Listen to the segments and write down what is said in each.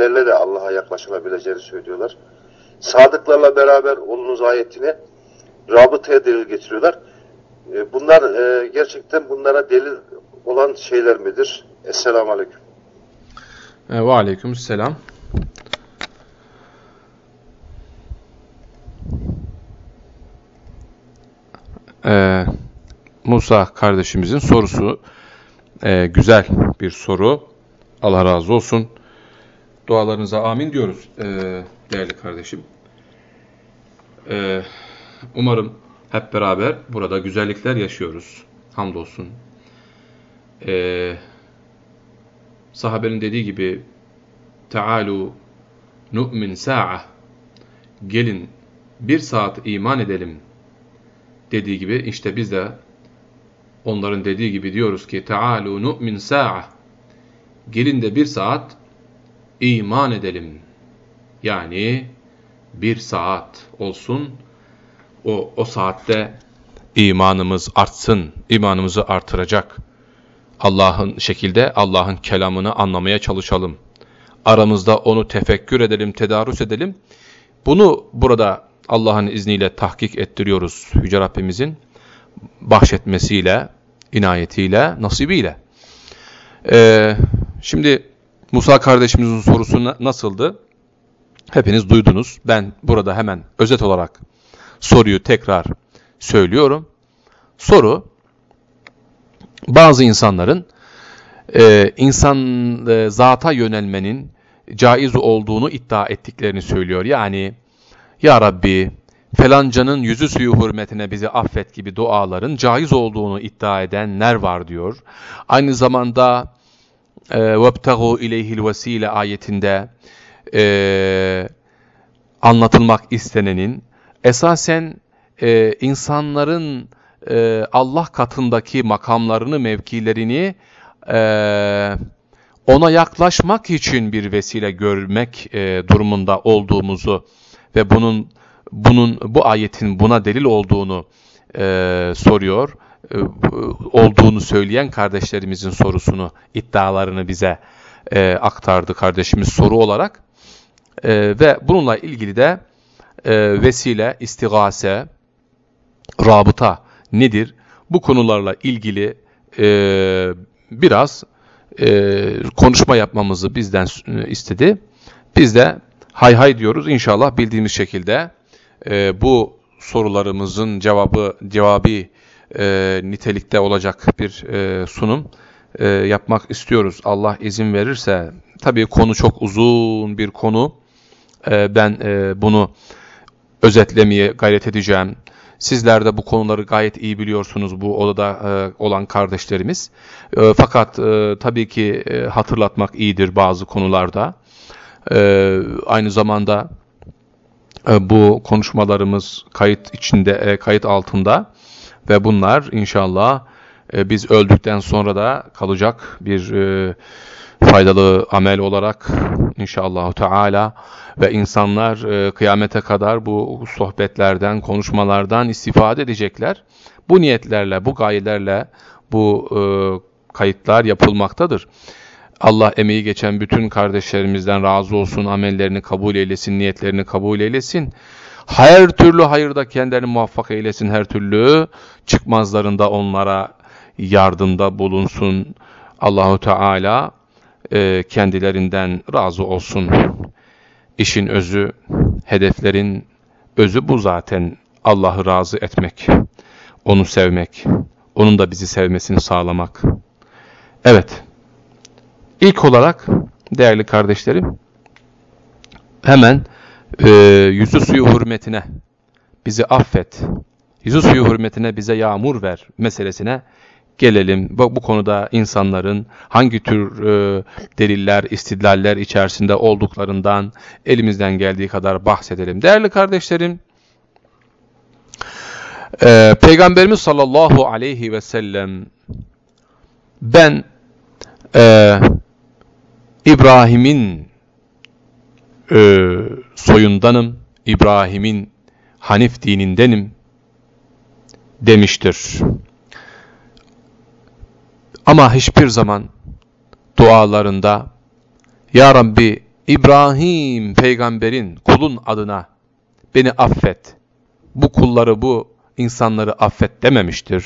amellerle de Allah'a yaklaşılabileceğini söylüyorlar. Sadıklarla beraber olunuz ayetini rabıtaya delil getiriyorlar. E, bunlar e, gerçekten bunlara delil olan şeyler midir? Esselamu Aleyküm. E, ve Aleyküm Selam. Ee, Musa kardeşimizin sorusu e, güzel bir soru. Allah razı olsun. Dualarınıza amin diyoruz e, değerli kardeşim. E, umarım hep beraber burada güzellikler yaşıyoruz. Hamdolsun. E, sahabenin dediği gibi Tealu nu'min sa'a Gelin bir saat iman edelim dediği gibi işte biz de onların dediği gibi diyoruz ki Tealu nu'min sa'a Gelin de bir saat iman edelim. Yani bir saat olsun o, o saatte imanımız artsın, imanımızı artıracak. Allah'ın şekilde Allah'ın kelamını anlamaya çalışalım. Aramızda onu tefekkür edelim, tedarüs edelim. Bunu burada Allah'ın izniyle tahkik ettiriyoruz Yüce Rabbimizin bahşetmesiyle, inayetiyle, nasibiyle. Ee, şimdi Musa kardeşimizin sorusu nasıldı? Hepiniz duydunuz. Ben burada hemen özet olarak soruyu tekrar söylüyorum. Soru, bazı insanların e, insan e, zata yönelmenin caiz olduğunu iddia ettiklerini söylüyor. Yani, Ya Rabbi, felancanın yüzü suyu hürmetine bizi affet gibi duaların caiz olduğunu iddia edenler var diyor. Aynı zamanda وَابْتَغُوا اِلَيْهِ الْوَس۪يلَ ayetinde e, anlatılmak istenenin esasen e, insanların e, Allah katındaki makamlarını, mevkilerini e, ona yaklaşmak için bir vesile görmek e, durumunda olduğumuzu ve bunun bunun bu ayetin buna delil olduğunu e, soruyor. E, olduğunu söyleyen kardeşlerimizin sorusunu, iddialarını bize e, aktardı kardeşimiz soru olarak. E, ve bununla ilgili de e, vesile, istigase, rabıta nedir? Bu konularla ilgili e, biraz e, konuşma yapmamızı bizden e, istedi. Biz de hay hay diyoruz. İnşallah bildiğimiz şekilde e, bu sorularımızın cevabı cevabı e, nitelikte olacak bir e, sunum e, yapmak istiyoruz. Allah izin verirse. Tabii konu çok uzun bir konu. E, ben e, bunu özetlemeye gayret edeceğim. Sizler de bu konuları gayet iyi biliyorsunuz bu odada e, olan kardeşlerimiz. E, fakat e, tabii ki e, hatırlatmak iyidir bazı konularda. E, aynı zamanda e, bu konuşmalarımız kayıt içinde, e, kayıt altında ve bunlar inşallah e, biz öldükten sonra da kalacak bir e, faydalı amel olarak inşallah Teala ve insanlar e, kıyamete kadar bu sohbetlerden, konuşmalardan istifade edecekler. Bu niyetlerle, bu gayelerle bu e, kayıtlar yapılmaktadır. Allah emeği geçen bütün kardeşlerimizden razı olsun, amellerini kabul eylesin, niyetlerini kabul eylesin. Her türlü hayırda kendilerini muvaffak eylesin, her türlü çıkmazlarında onlara yardımda bulunsun. Allahu Teala e, kendilerinden razı olsun. İşin özü, hedeflerin özü bu zaten. Allah'ı razı etmek, onu sevmek, onun da bizi sevmesini sağlamak. Evet, ilk olarak değerli kardeşlerim, hemen e, yüzü suyu hürmetine bizi affet, yüzü suyu hürmetine bize yağmur ver meselesine gelelim. Bu, bu konuda insanların hangi tür e, deliller, istidlaller içerisinde olduklarından elimizden geldiği kadar bahsedelim. Değerli kardeşlerim, e, Peygamberimiz sallallahu aleyhi ve sellem ben e, İbrahim'in e, soyundanım, İbrahim'in Hanif dinindenim demiştir. Ama hiçbir zaman dualarında Ya Rabbi İbrahim peygamberin kulun adına beni affet, bu kulları bu insanları affet dememiştir.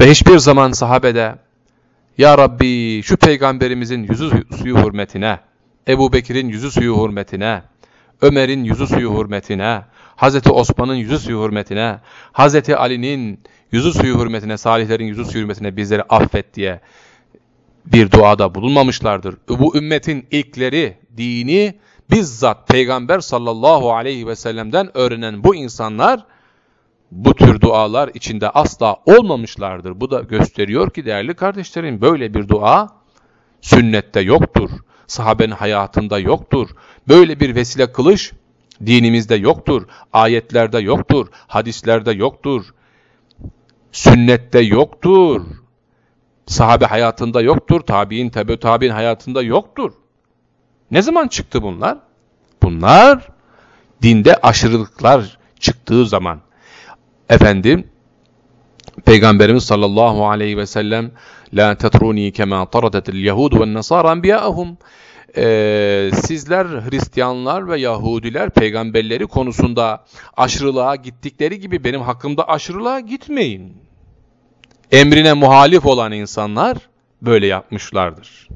Ve hiçbir zaman sahabede Ya Rabbi şu peygamberimizin yüzü suyu hürmetine, Ebu Bekir'in yüzü suyu hürmetine, Ömer'in yüzü suyu hürmetine, Hazreti Osman'ın yüzü suyu hürmetine, Hazreti Ali'nin yüzü suyu hürmetine, salihlerin yüzü suyu hürmetine bizleri affet diye bir duada bulunmamışlardır. Bu ümmetin ilkleri, dini bizzat Peygamber sallallahu aleyhi ve sellem'den öğrenen bu insanlar bu tür dualar içinde asla olmamışlardır. Bu da gösteriyor ki değerli kardeşlerim böyle bir dua sünnette yoktur. Sahabenin hayatında yoktur. Böyle bir vesile kılış dinimizde yoktur. Ayetlerde yoktur. Hadislerde yoktur. Sünnette yoktur. Sahabe hayatında yoktur. Tabi'in, tebe tabi'in hayatında yoktur. Ne zaman çıktı bunlar? Bunlar dinde aşırılıklar çıktığı zaman. Efendim, Peygamberimiz sallallahu aleyhi ve sellem la tetruni kema taradetil yahud ve nasara enbiya'ahum ee, sizler Hristiyanlar ve Yahudiler peygamberleri konusunda aşırılığa gittikleri gibi benim hakkımda aşırılığa gitmeyin. Emrine muhalif olan insanlar böyle yapmışlardır.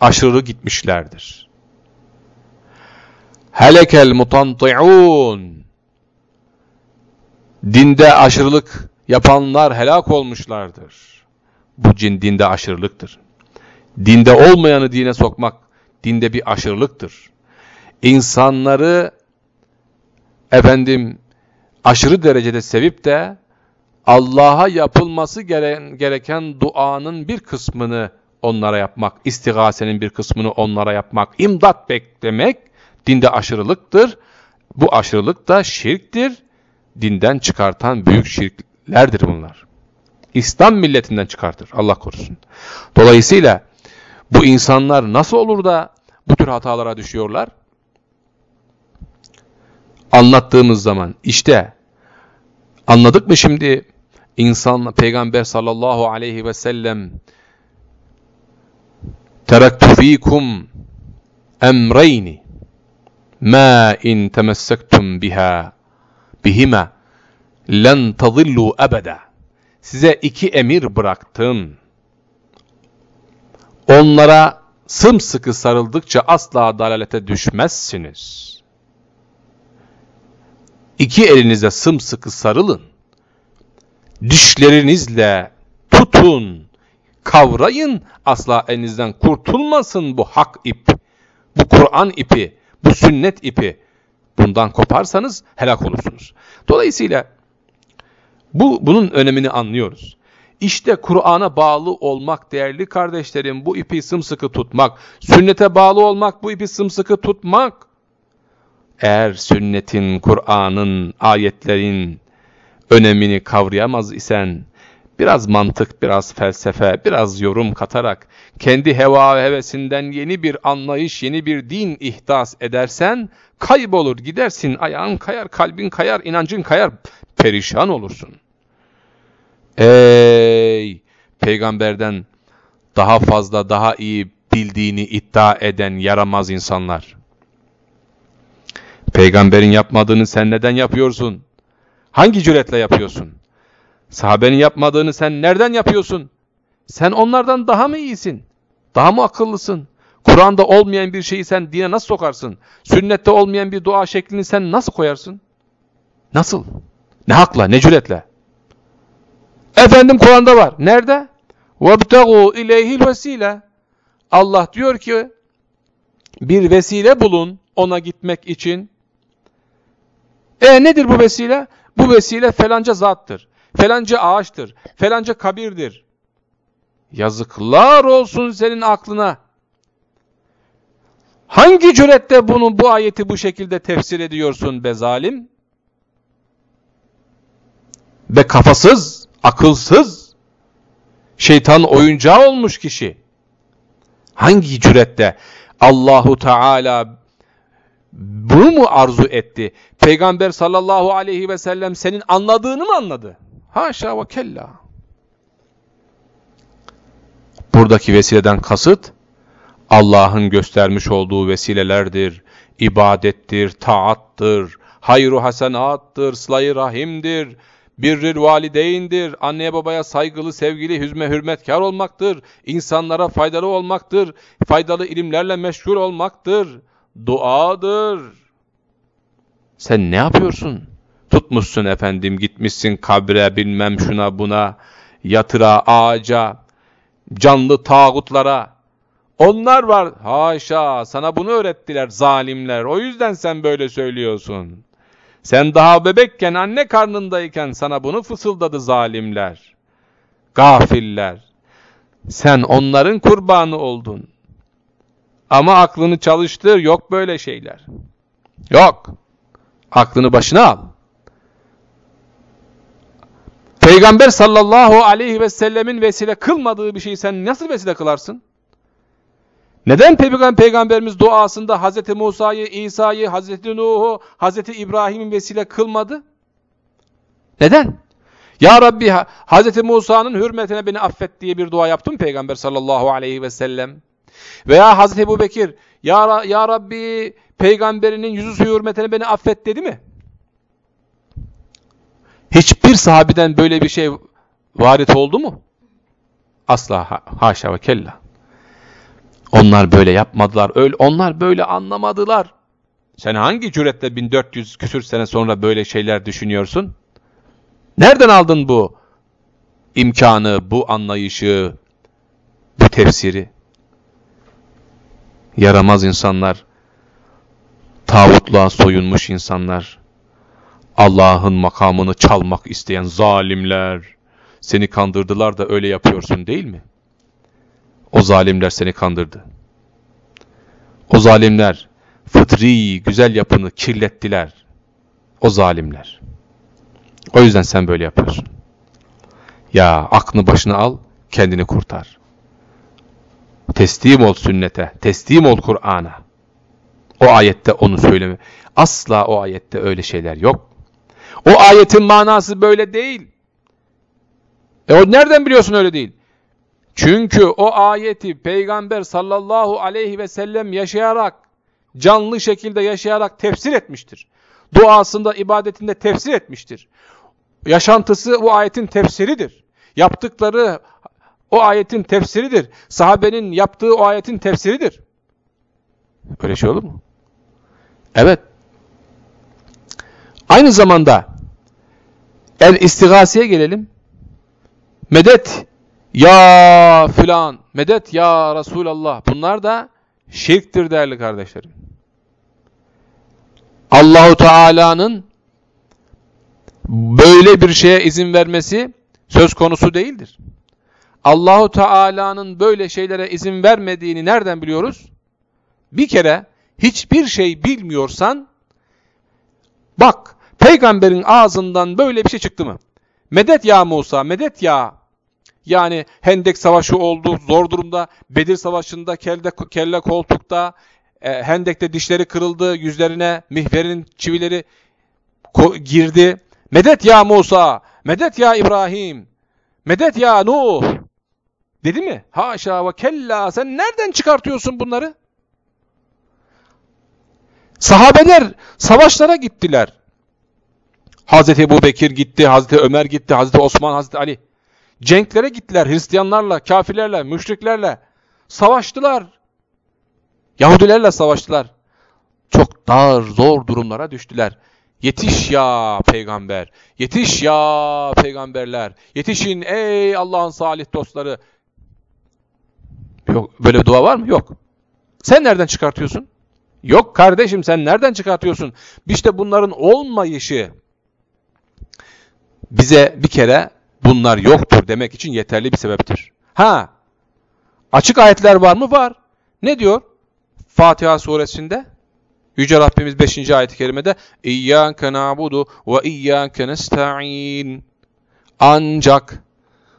Aşırı gitmişlerdir. Helekel mutanti'un Dinde aşırılık yapanlar helak olmuşlardır. Bu cin dinde aşırılıktır. Dinde olmayanı dine sokmak dinde bir aşırılıktır. İnsanları efendim aşırı derecede sevip de Allah'a yapılması gereken duanın bir kısmını onlara yapmak, istigasenin bir kısmını onlara yapmak, imdat beklemek dinde aşırılıktır. Bu aşırılık da şirktir. Dinden çıkartan büyük şirklerdir bunlar. İslam milletinden çıkartır. Allah korusun. Dolayısıyla bu insanlar nasıl olur da bu tür hatalara düşüyorlar? Anlattığımız zaman işte anladık mı şimdi insan peygamber sallallahu aleyhi ve sellem teraktu fikum emreyni ma in temessektum biha bihima len tadillu ebeda size iki emir bıraktım onlara sımsıkı sarıldıkça asla dalalete düşmezsiniz. İki elinizle sımsıkı sarılın. Dişlerinizle tutun, kavrayın, asla elinizden kurtulmasın bu hak ip, bu Kur'an ipi, bu sünnet ipi. Bundan koparsanız helak olursunuz. Dolayısıyla bu bunun önemini anlıyoruz. İşte Kur'an'a bağlı olmak değerli kardeşlerim bu ipi sımsıkı tutmak, sünnete bağlı olmak bu ipi sımsıkı tutmak. Eğer sünnetin, Kur'an'ın, ayetlerin önemini kavrayamaz isen, biraz mantık, biraz felsefe, biraz yorum katarak kendi heva ve hevesinden yeni bir anlayış, yeni bir din ihdas edersen kaybolur gidersin, ayağın kayar, kalbin kayar, inancın kayar, perişan olursun. Ey peygamberden daha fazla daha iyi bildiğini iddia eden yaramaz insanlar. Peygamberin yapmadığını sen neden yapıyorsun? Hangi cüretle yapıyorsun? Sahabenin yapmadığını sen nereden yapıyorsun? Sen onlardan daha mı iyisin? Daha mı akıllısın? Kur'an'da olmayan bir şeyi sen dine nasıl sokarsın? Sünnette olmayan bir dua şeklini sen nasıl koyarsın? Nasıl? Ne hakla, ne cüretle? Efendim Kur'an'da var. Nerede? وَابْتَغُوا اِلَيْهِ الْوَسِيلَ Allah diyor ki bir vesile bulun ona gitmek için. E nedir bu vesile? Bu vesile felanca zattır. Felanca ağaçtır. Felanca kabirdir. Yazıklar olsun senin aklına. Hangi cürette bunu bu ayeti bu şekilde tefsir ediyorsun be zalim? Be kafasız akılsız, şeytan oyuncağı olmuş kişi. Hangi cürette Allahu Teala bunu mu arzu etti? Peygamber sallallahu aleyhi ve sellem senin anladığını mı anladı? Haşa ve kella. Buradaki vesileden kasıt Allah'ın göstermiş olduğu vesilelerdir, ibadettir, taattır, hayru hasenattır, sıla rahimdir, birril valideyndir, anneye babaya saygılı, sevgili, hüzme, hürmetkar olmaktır, insanlara faydalı olmaktır, faydalı ilimlerle meşgul olmaktır, duadır. Sen ne yapıyorsun? Tutmuşsun efendim, gitmişsin kabre, bilmem şuna buna, yatıra, ağaca, canlı tağutlara. Onlar var, haşa, sana bunu öğrettiler zalimler, o yüzden sen böyle söylüyorsun. Sen daha bebekken anne karnındayken sana bunu fısıldadı zalimler. Gafiller. Sen onların kurbanı oldun. Ama aklını çalıştır yok böyle şeyler. Yok. Aklını başına al. Peygamber sallallahu aleyhi ve sellemin vesile kılmadığı bir şeyi sen nasıl vesile kılarsın? Neden Peygamberimiz duasında Hz. Musa'yı, İsa'yı, Hz. Nuh'u, Hz. İbrahim'in vesile kılmadı? Neden? Ya Rabbi Hz. Musa'nın hürmetine beni affet diye bir dua yaptı mı Peygamber sallallahu aleyhi ve sellem? Veya Hz. Ebu Bekir ya, ya Rabbi peygamberinin yüzü hürmetine beni affet dedi mi? Hiçbir sahabeden böyle bir şey varit oldu mu? Asla ha haşa ve kella. Onlar böyle yapmadılar. Öyle, onlar böyle anlamadılar. Sen hangi cüretle 1400 küsür sene sonra böyle şeyler düşünüyorsun? Nereden aldın bu imkanı, bu anlayışı, bu tefsiri? Yaramaz insanlar, tağutluğa soyunmuş insanlar, Allah'ın makamını çalmak isteyen zalimler, seni kandırdılar da öyle yapıyorsun değil mi? O zalimler seni kandırdı. O zalimler fıtri güzel yapını kirlettiler. O zalimler. O yüzden sen böyle yapıyorsun. Ya aklını başına al, kendini kurtar. Teslim ol sünnete, teslim ol Kur'an'a. O ayette onu söyleme. Asla o ayette öyle şeyler yok. O ayetin manası böyle değil. E o nereden biliyorsun öyle değil? Çünkü o ayeti Peygamber sallallahu aleyhi ve sellem yaşayarak, canlı şekilde yaşayarak tefsir etmiştir. Duasında, ibadetinde tefsir etmiştir. Yaşantısı o ayetin tefsiridir. Yaptıkları o ayetin tefsiridir. Sahabenin yaptığı o ayetin tefsiridir. Öyle şey olur mu? Evet. Aynı zamanda el istigaseye gelelim. Medet ya filan, medet ya Resulallah. Bunlar da şirktir değerli kardeşlerim. Allahu Teala'nın böyle bir şeye izin vermesi söz konusu değildir. Allahu Teala'nın böyle şeylere izin vermediğini nereden biliyoruz? Bir kere hiçbir şey bilmiyorsan bak peygamberin ağzından böyle bir şey çıktı mı? Medet ya Musa, medet ya yani Hendek Savaşı oldu, zor durumda. Bedir Savaşı'nda kelle, kelle koltukta, e, Hendek'te dişleri kırıldı, yüzlerine mihverin çivileri girdi. Medet ya Musa, medet ya İbrahim, medet ya Nuh. Dedi mi? Haşa ve kella sen nereden çıkartıyorsun bunları? Sahabeler savaşlara gittiler. Hazreti Ebu Bekir gitti, Hazreti Ömer gitti, Hazreti Osman, Hazreti Ali. Cenklere gittiler Hristiyanlarla, kafirlerle, müşriklerle. Savaştılar. Yahudilerle savaştılar. Çok dar, zor durumlara düştüler. Yetiş ya peygamber, yetiş ya peygamberler, yetişin ey Allah'ın salih dostları. Yok, böyle bir dua var mı? Yok. Sen nereden çıkartıyorsun? Yok kardeşim sen nereden çıkartıyorsun? İşte bunların olmayışı bize bir kere bunlar yoktur demek için yeterli bir sebeptir. Ha, açık ayetler var mı? Var. Ne diyor? Fatiha suresinde Yüce Rabbimiz 5. ayet-i kerimede İyyâke na'budu ve iyyâke nesta'in Ancak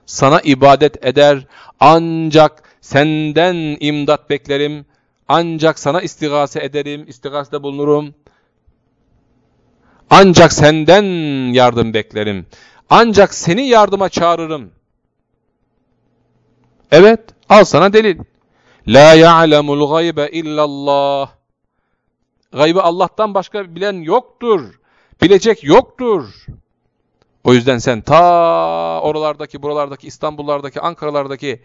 sana ibadet eder, ancak senden imdat beklerim, ancak sana istigase ederim, istigasede bulunurum. Ancak senden yardım beklerim. Ancak seni yardıma çağırırım. Evet, al sana delil. La ya'lemul gaybe illallah. Gaybı Allah'tan başka bilen yoktur. Bilecek yoktur. O yüzden sen ta oralardaki, buralardaki, İstanbullardaki, Ankaralardaki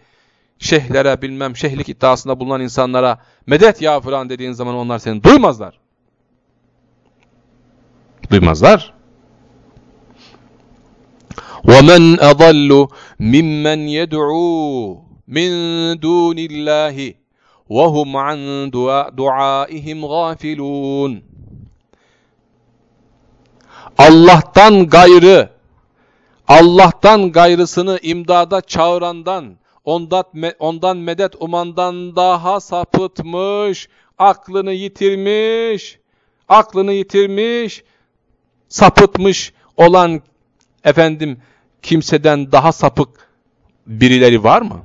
şeyhlere bilmem şeyhlik iddiasında bulunan insanlara medet ya falan dediğin zaman onlar seni duymazlar. Duymazlar. وَمَنْ أَضَلُّ مِمَّنْ يَدْعُو مِنْ دُونِ اللّٰهِ وَهُمْ عَنْ دُعَائِهِمْ غَافِلُونَ Allah'tan gayrı, Allah'tan gayrısını imdada çağırandan, ondan, ondan medet umandan daha sapıtmış, aklını yitirmiş, aklını yitirmiş, sapıtmış olan efendim kimseden daha sapık birileri var mı?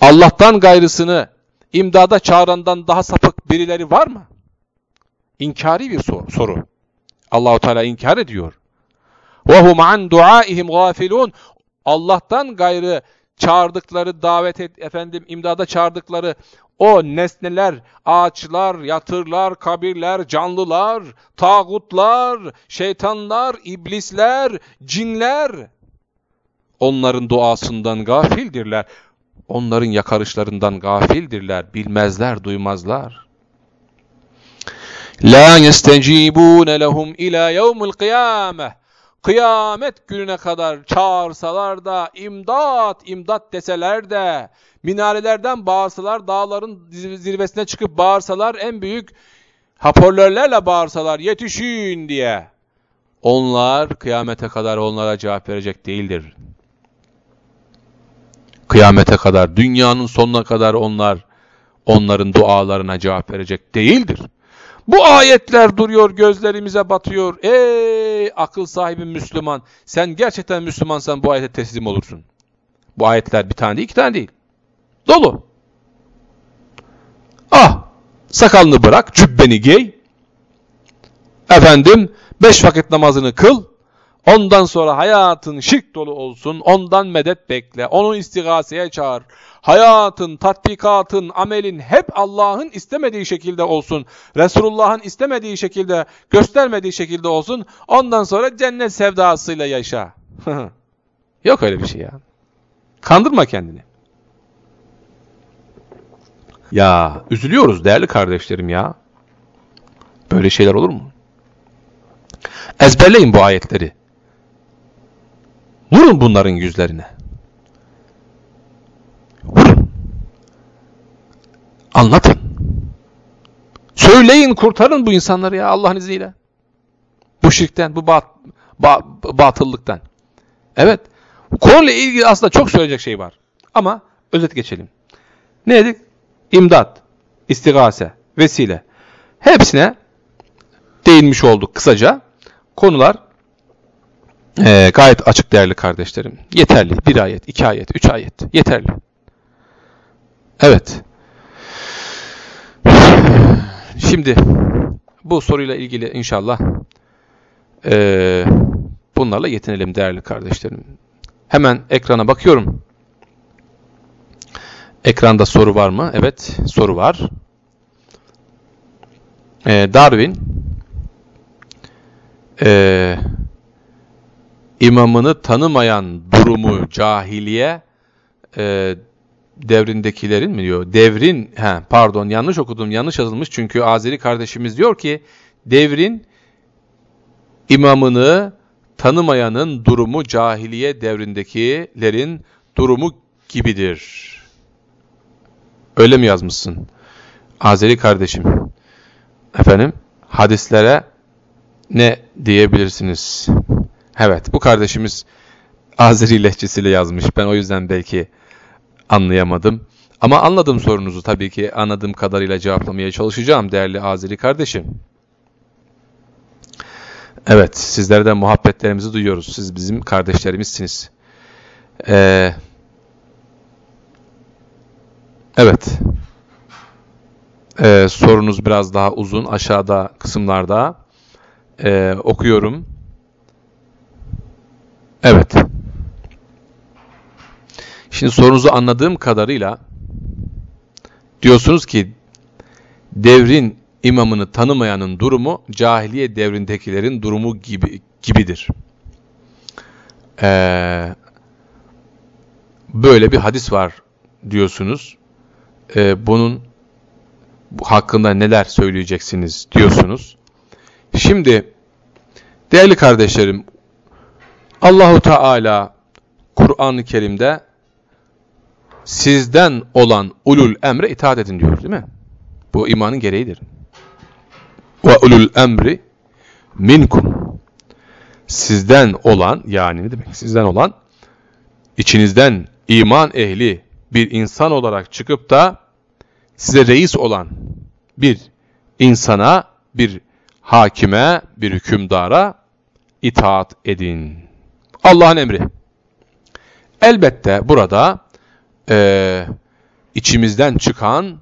Allah'tan gayrısını imdada çağırandan daha sapık birileri var mı? İnkari bir sor soru. Allahu Teala inkar ediyor. Ve hum an duaihim gafilun. Allah'tan gayrı çağırdıkları, davet et, efendim imdada çağırdıkları o nesneler, ağaçlar, yatırlar, kabirler, canlılar, tağutlar, şeytanlar, iblisler, cinler onların duasından gafildirler. Onların yakarışlarından gafildirler, bilmezler, duymazlar. La yestecibun lehum ila yevmil kıyameh. Kıyamet gününe kadar çağırsalar da, imdat, imdat deseler de, minarelerden bağırsalar, dağların zirvesine çıkıp bağırsalar, en büyük hoparlörlerle bağırsalar, yetişin diye. Onlar kıyamete kadar onlara cevap verecek değildir. Kıyamete kadar, dünyanın sonuna kadar onlar, onların dualarına cevap verecek değildir. Bu ayetler duruyor gözlerimize batıyor. Ey akıl sahibi Müslüman sen gerçekten Müslümansan bu ayete teslim olursun. Bu ayetler bir tane değil iki tane değil. Dolu. Ah sakalını bırak cübbeni giy. Efendim beş vakit namazını kıl. Ondan sonra hayatın şirk dolu olsun. Ondan medet bekle. Onu istigaseye çağır. Hayatın, tatbikatın, amelin hep Allah'ın istemediği şekilde olsun. Resulullah'ın istemediği şekilde, göstermediği şekilde olsun. Ondan sonra cennet sevdasıyla yaşa. Yok öyle bir şey ya. Kandırma kendini. Ya üzülüyoruz değerli kardeşlerim ya. Böyle şeyler olur mu? Ezberleyin bu ayetleri. Vurun bunların yüzlerine. Vurun. Anlatın. Söyleyin, kurtarın bu insanları ya Allah'ın izniyle. Bu şirkten, bu bat, ba, batıllıktan. Evet. Konuyla ilgili aslında çok söyleyecek şey var. Ama özet geçelim. Ne dedik? İmdat, istigase, vesile. Hepsine değinmiş olduk kısaca. Konular ee, gayet açık değerli kardeşlerim. Yeterli. Bir ayet, iki ayet, üç ayet. Yeterli. Evet. Şimdi bu soruyla ilgili inşallah e, bunlarla yetinelim değerli kardeşlerim. Hemen ekrana bakıyorum. Ekranda soru var mı? Evet, soru var. E, Darwin e, imamını tanımayan durumu cahiliye e, devrindekilerin mi diyor? Devrin, he, pardon yanlış okudum, yanlış yazılmış çünkü Azeri kardeşimiz diyor ki devrin imamını tanımayanın durumu cahiliye devrindekilerin durumu gibidir. Öyle mi yazmışsın? Azeri kardeşim. Efendim, hadislere ne diyebilirsiniz? Evet, bu kardeşimiz Azeri lehçesiyle yazmış. Ben o yüzden belki anlayamadım. Ama anladım sorunuzu tabii ki anladığım kadarıyla cevaplamaya çalışacağım değerli Azeri kardeşim. Evet, sizlerden muhabbetlerimizi duyuyoruz. Siz bizim kardeşlerimizsiniz. Ee, evet. Ee, sorunuz biraz daha uzun. Aşağıda kısımlarda ee, okuyorum. Evet. Şimdi sorunuzu anladığım kadarıyla Diyorsunuz ki devrin imamını tanımayanın durumu cahiliye devrindekilerin durumu gibi gibidir. Ee, böyle bir hadis var diyorsunuz. Ee, bunun hakkında neler söyleyeceksiniz diyorsunuz. Şimdi değerli kardeşlerim Allahu Teala Kur'an-ı Kerim'de sizden olan ulul emre itaat edin diyor değil mi? Bu imanın gereğidir. Ve ulul emri minkum. Sizden olan yani ne demek? Sizden olan içinizden iman ehli bir insan olarak çıkıp da size reis olan bir insana, bir hakime, bir hükümdara itaat edin. Allah'ın emri. Elbette burada e, içimizden çıkan,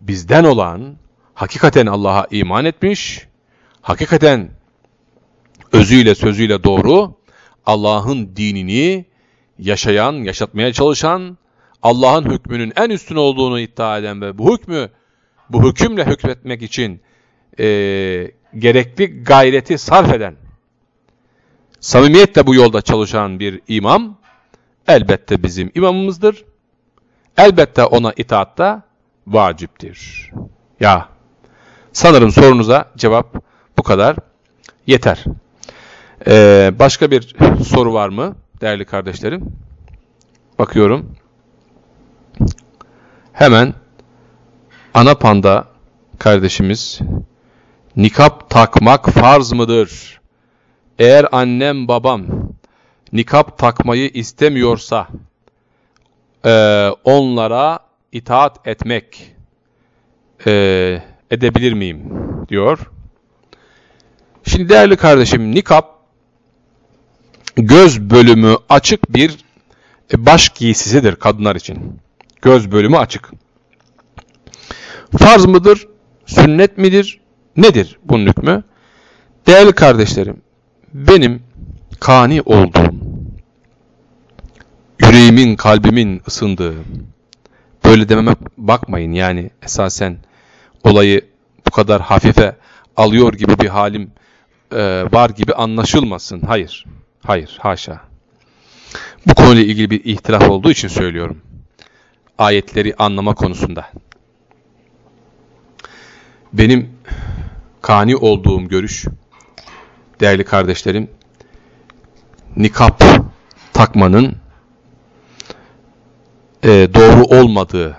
bizden olan, hakikaten Allah'a iman etmiş, hakikaten özüyle sözüyle doğru, Allah'ın dinini yaşayan, yaşatmaya çalışan, Allah'ın hükmünün en üstün olduğunu iddia eden ve bu hükmü, bu hükümle hükmetmek için e, gerekli gayreti sarf eden, samimiyetle bu yolda çalışan bir imam, elbette bizim imamımızdır. Elbette ona itaat da vaciptir. Ya, sanırım sorunuza cevap bu kadar yeter. Ee, başka bir soru var mı değerli kardeşlerim? Bakıyorum. Hemen ana panda kardeşimiz nikap takmak farz mıdır? Eğer annem babam nikap takmayı istemiyorsa e, onlara itaat etmek e, edebilir miyim diyor. Şimdi değerli kardeşim nikap göz bölümü açık bir baş giysisidir kadınlar için. Göz bölümü açık. Farz mıdır? Sünnet midir? Nedir bunun hükmü? Değerli kardeşlerim, benim kani olduğum, yüreğimin, kalbimin ısındığı, böyle dememe bakmayın yani esasen olayı bu kadar hafife alıyor gibi bir halim e, var gibi anlaşılmasın. Hayır, hayır, haşa. Bu konuyla ilgili bir ihtilaf olduğu için söylüyorum. Ayetleri anlama konusunda. Benim kani olduğum görüş, değerli kardeşlerim, nikap takmanın e, doğru olmadığı,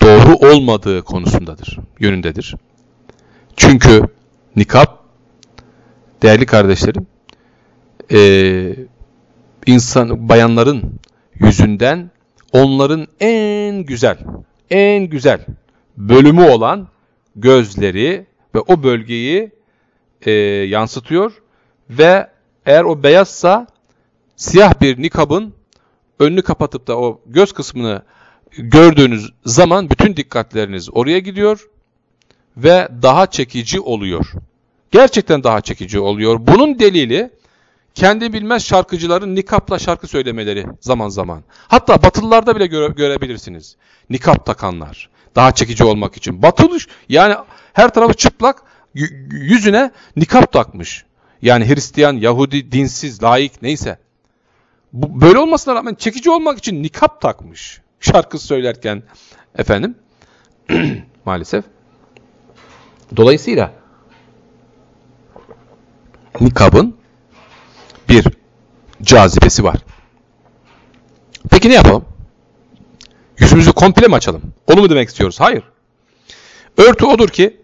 doğru olmadığı konusundadır, yönündedir. Çünkü nikap, değerli kardeşlerim, e, insan bayanların yüzünden onların en güzel, en güzel bölümü olan gözleri ve o bölgeyi e, yansıtıyor ve eğer o beyazsa siyah bir nikabın önünü kapatıp da o göz kısmını gördüğünüz zaman bütün dikkatleriniz oraya gidiyor ve daha çekici oluyor. Gerçekten daha çekici oluyor. Bunun delili kendi bilmez şarkıcıların nikapla şarkı söylemeleri zaman zaman. Hatta batılılarda bile göre, görebilirsiniz. Nikap takanlar. Daha çekici olmak için. Batılı yani her tarafı çıplak yüzüne nikap takmış. Yani Hristiyan, Yahudi, dinsiz, laik neyse. Bu, böyle olmasına rağmen çekici olmak için nikap takmış. Şarkı söylerken efendim maalesef. Dolayısıyla nikabın bir cazibesi var. Peki ne yapalım? Yüzümüzü komple mi açalım? Onu mu demek istiyoruz? Hayır. Örtü odur ki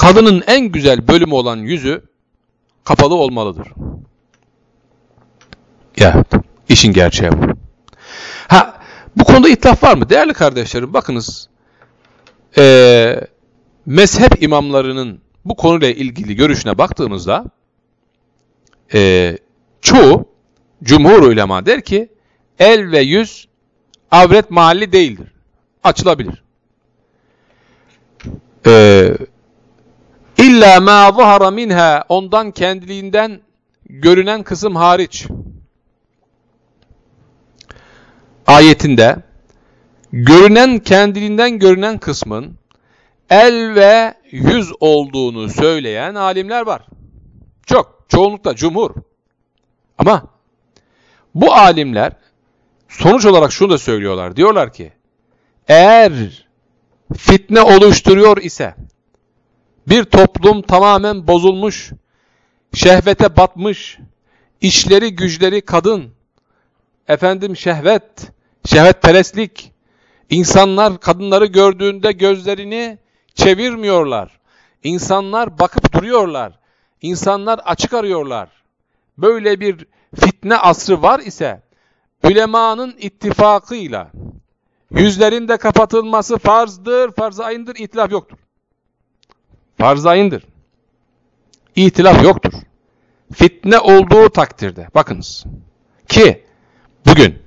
kadının en güzel bölümü olan yüzü kapalı olmalıdır. Ya işin gerçeği bu. Ha bu konuda itlaf var mı? Değerli kardeşlerim bakınız ee, mezhep imamlarının bu konuyla ilgili görüşüne baktığımızda e, çoğu cumhur ulema der ki el ve yüz avret mahalli değildir. Açılabilir. Ee, İlla ma zahara minha ondan kendiliğinden görünen kısım hariç. Ayetinde görünen kendiliğinden görünen kısmın el ve yüz olduğunu söyleyen alimler var. Çok, çoğunlukla cumhur. Ama bu alimler sonuç olarak şunu da söylüyorlar. Diyorlar ki eğer fitne oluşturuyor ise bir toplum tamamen bozulmuş, şehvete batmış, işleri güçleri kadın, efendim şehvet, şehvetperestlik, insanlar kadınları gördüğünde gözlerini çevirmiyorlar. İnsanlar bakıp duruyorlar. İnsanlar açık arıyorlar. Böyle bir fitne asrı var ise ülemanın ittifakıyla yüzlerin de kapatılması farzdır, farz-ı ayındır, itilaf yoktur. Farz-ı ayındır. İtilaf yoktur. Fitne olduğu takdirde, bakınız ki bugün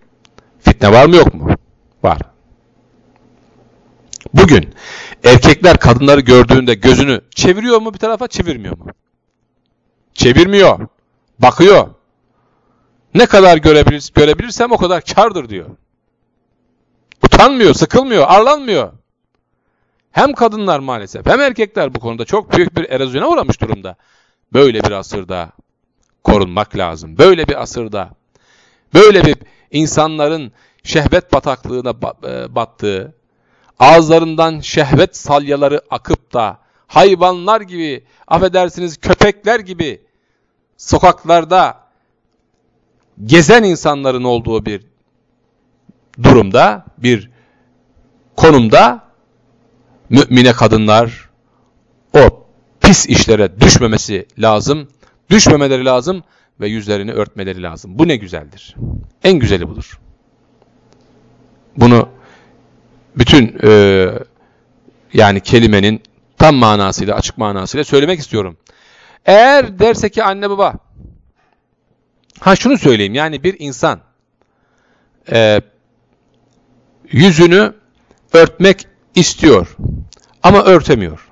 fitne var mı yok mu? Var. Bugün erkekler kadınları gördüğünde gözünü çeviriyor mu bir tarafa, çevirmiyor mu? Çevirmiyor. Bakıyor. Ne kadar görebilir, görebilirsem o kadar kardır diyor. Utanmıyor, sıkılmıyor, arlanmıyor. Hem kadınlar maalesef hem erkekler bu konuda çok büyük bir erozyona uğramış durumda. Böyle bir asırda korunmak lazım. Böyle bir asırda, böyle bir insanların şehvet bataklığına e, battığı, ağızlarından şehvet salyaları akıp da hayvanlar gibi, affedersiniz köpekler gibi sokaklarda gezen insanların olduğu bir durumda, bir konumda mümine kadınlar o pis işlere düşmemesi lazım, düşmemeleri lazım ve yüzlerini örtmeleri lazım. Bu ne güzeldir. En güzeli budur. Bunu bütün e, yani kelimenin tam manasıyla, açık manasıyla söylemek istiyorum. Eğer derse ki anne baba, ha şunu söyleyeyim yani bir insan e, yüzünü örtmek istiyor ama örtemiyor.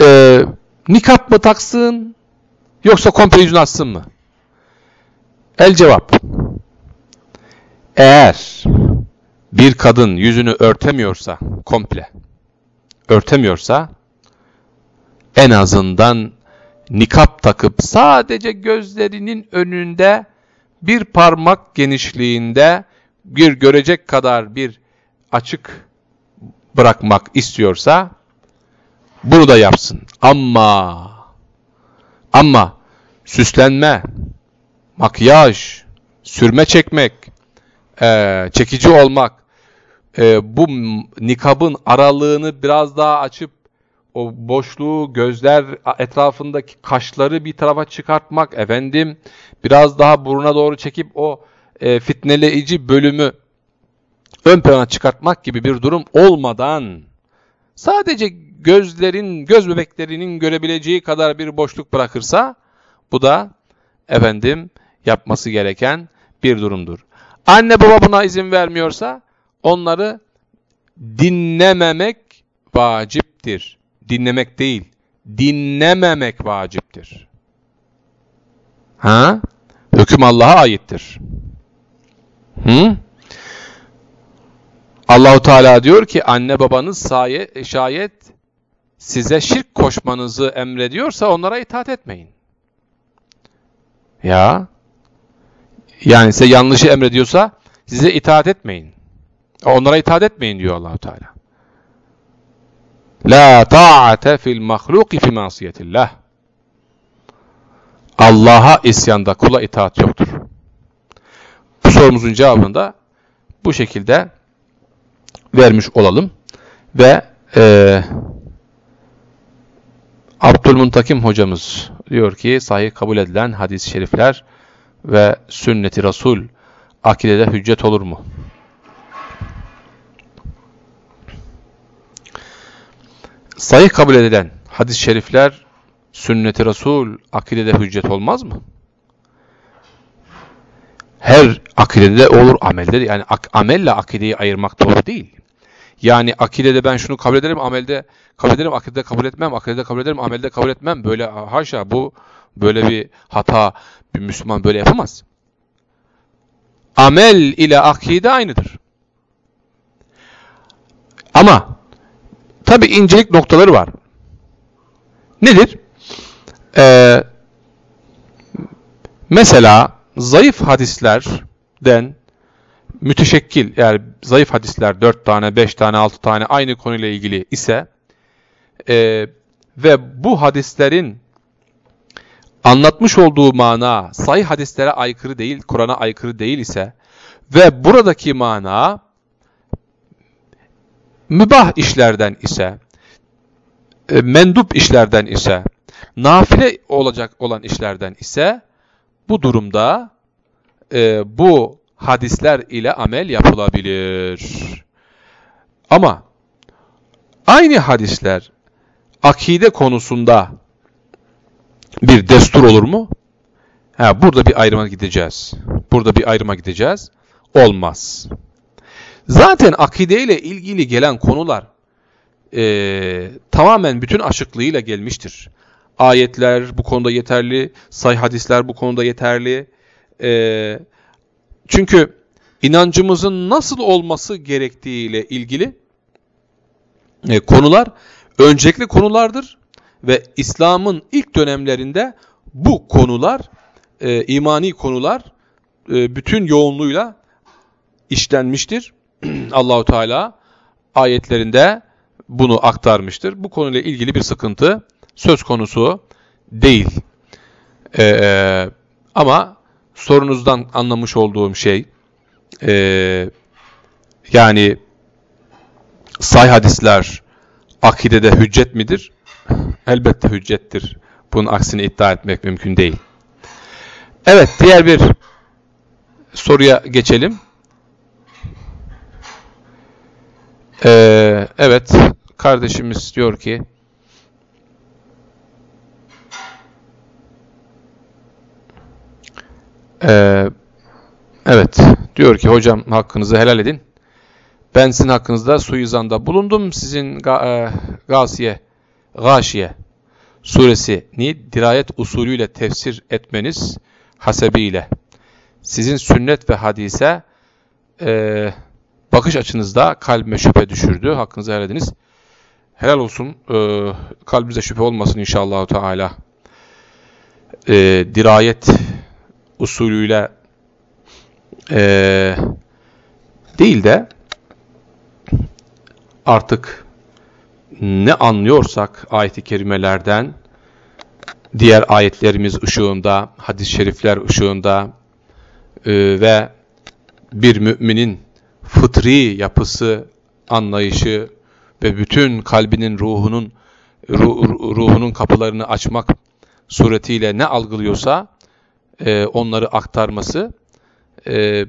E, nikap mı taksın yoksa komple yüzünü açsın mı? El cevap. Eğer bir kadın yüzünü örtemiyorsa komple, örtemiyorsa en azından nikap takıp sadece gözlerinin önünde bir parmak genişliğinde bir görecek kadar bir açık bırakmak istiyorsa bunu da yapsın. Ama ama süslenme, makyaj, sürme çekmek, e, çekici olmak, e, bu nikabın aralığını biraz daha açıp o boşluğu gözler etrafındaki kaşları bir tarafa çıkartmak efendim biraz daha buruna doğru çekip o e, fitneleyici bölümü ön plana çıkartmak gibi bir durum olmadan sadece gözlerin, göz bebeklerinin görebileceği kadar bir boşluk bırakırsa bu da efendim yapması gereken bir durumdur. Anne baba buna izin vermiyorsa onları dinlememek vaciptir. Dinlemek değil, dinlememek vaciptir. Ha? Hüküm Allah'a aittir. Hı? Allahu Teala diyor ki anne babanız sayet, şayet size şirk koşmanızı emrediyorsa onlara itaat etmeyin. Ya yani size yanlışı emrediyorsa size itaat etmeyin. Onlara itaat etmeyin diyor Allahu Teala. La ta'ate fil mahluki fi masiyetillah. Allah'a isyanda kula itaat yoktur. Bu sorumuzun cevabını da bu şekilde vermiş olalım. Ve e, Abdülmuntakim hocamız diyor ki sahih kabul edilen hadis-i şerifler ve sünneti Resul akidede hüccet olur mu? Sahih kabul edilen hadis-i şerifler sünnet-i Resul akidede hüccet olmaz mı? Her akidede olur, amelde de. Yani ak amelle akideyi ayırmak doğru değil. Yani akidede ben şunu kabul ederim, amelde kabul ederim, akidede kabul etmem, akidede kabul ederim, amelde kabul etmem. Böyle haşa bu böyle bir hata bir Müslüman böyle yapamaz. Amel ile akide aynıdır. Ama tabi incelik noktaları var. Nedir? Ee, mesela zayıf hadislerden müteşekkil yani zayıf hadisler 4 tane, 5 tane, 6 tane aynı konuyla ilgili ise e, ve bu hadislerin anlatmış olduğu mana sahih hadislere aykırı değil, Kur'an'a aykırı değil ise ve buradaki mana mübah işlerden ise, e, mendup işlerden ise, nafile olacak olan işlerden ise bu durumda e, bu hadisler ile amel yapılabilir. Ama aynı hadisler akide konusunda bir destur olur mu? Ha, burada bir ayrıma gideceğiz. Burada bir ayrıma gideceğiz. Olmaz. Zaten akide ile ilgili gelen konular e, tamamen bütün açıklığıyla gelmiştir. Ayetler bu konuda yeterli, say hadisler bu konuda yeterli. E, çünkü inancımızın nasıl olması gerektiğiyle ilgili e, konular öncelikli konulardır ve İslam'ın ilk dönemlerinde bu konular, e, imani konular e, bütün yoğunluğuyla işlenmiştir. Allahu Teala ayetlerinde bunu aktarmıştır. Bu konuyla ilgili bir sıkıntı söz konusu değil. Ee, ama sorunuzdan anlamış olduğum şey e, yani say hadisler akidede hüccet midir? Elbette hüccettir. Bunun aksini iddia etmek mümkün değil. Evet, diğer bir soruya geçelim. Ee, evet, kardeşimiz diyor ki, ee, evet, diyor ki hocam hakkınızı helal edin. Ben sizin hakkınızda suizanda bulundum. Sizin ga, e, Gasiye, Gâşiye suresini dirayet usulüyle tefsir etmeniz hasebiyle sizin sünnet ve hadise e, bakış açınızda kalbime şüphe düşürdü. Hakkınızı helal ediniz. Helal olsun. E, kalbimize şüphe olmasın inşallah Teala. E, dirayet usulüyle e, değil de artık ne anlıyorsak ayet-i kerimelerden, diğer ayetlerimiz ışığında, hadis-i şerifler ışığında e, ve bir müminin fıtri yapısı, anlayışı ve bütün kalbinin ruhunun ruh, ruhunun kapılarını açmak suretiyle ne algılıyorsa e, onları aktarması e,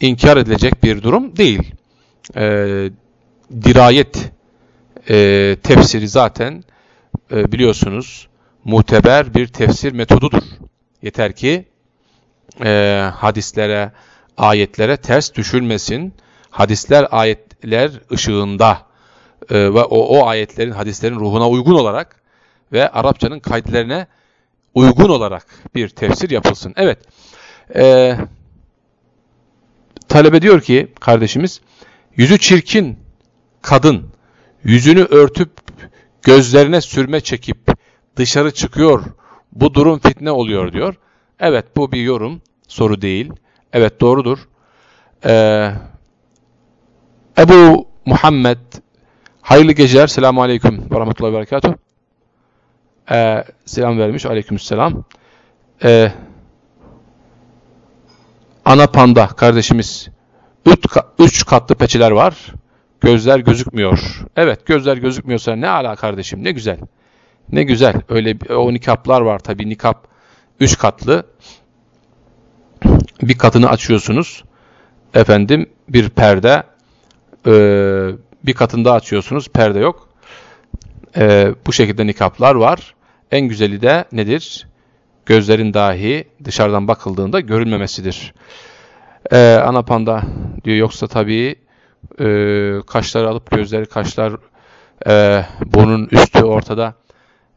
inkar edilecek bir durum değil. E, dirayet e, tefsiri zaten e, biliyorsunuz muteber bir tefsir metodudur. Yeter ki e, hadislere, ayetlere ters düşülmesin. Hadisler ayetler ışığında e, ve o, o ayetlerin, hadislerin ruhuna uygun olarak ve Arapçanın kayıtlarına uygun olarak bir tefsir yapılsın. Evet, e, talebe diyor ki kardeşimiz, yüzü çirkin kadın yüzünü örtüp gözlerine sürme çekip dışarı çıkıyor. Bu durum fitne oluyor diyor. Evet bu bir yorum, soru değil. Evet doğrudur. Ee, Ebu Muhammed hayırlı geceler. Selamun Aleyküm ve Rahmetullahi ve Berekatuhu. Ee, selam vermiş. Aleykümselam. Ee, ana panda kardeşimiz üç katlı peçeler var. Gözler gözükmüyor. Evet gözler gözükmüyorsa ne ala kardeşim ne güzel. Ne güzel. Öyle o nikaplar var tabii nikap üç katlı. Bir katını açıyorsunuz. Efendim bir perde e, bir katını daha açıyorsunuz. Perde yok. E, bu şekilde nikaplar var. En güzeli de nedir? Gözlerin dahi dışarıdan bakıldığında görülmemesidir. E, ana panda diyor yoksa tabii e, kaşları alıp gözleri kaşlar e, burnun üstü ortada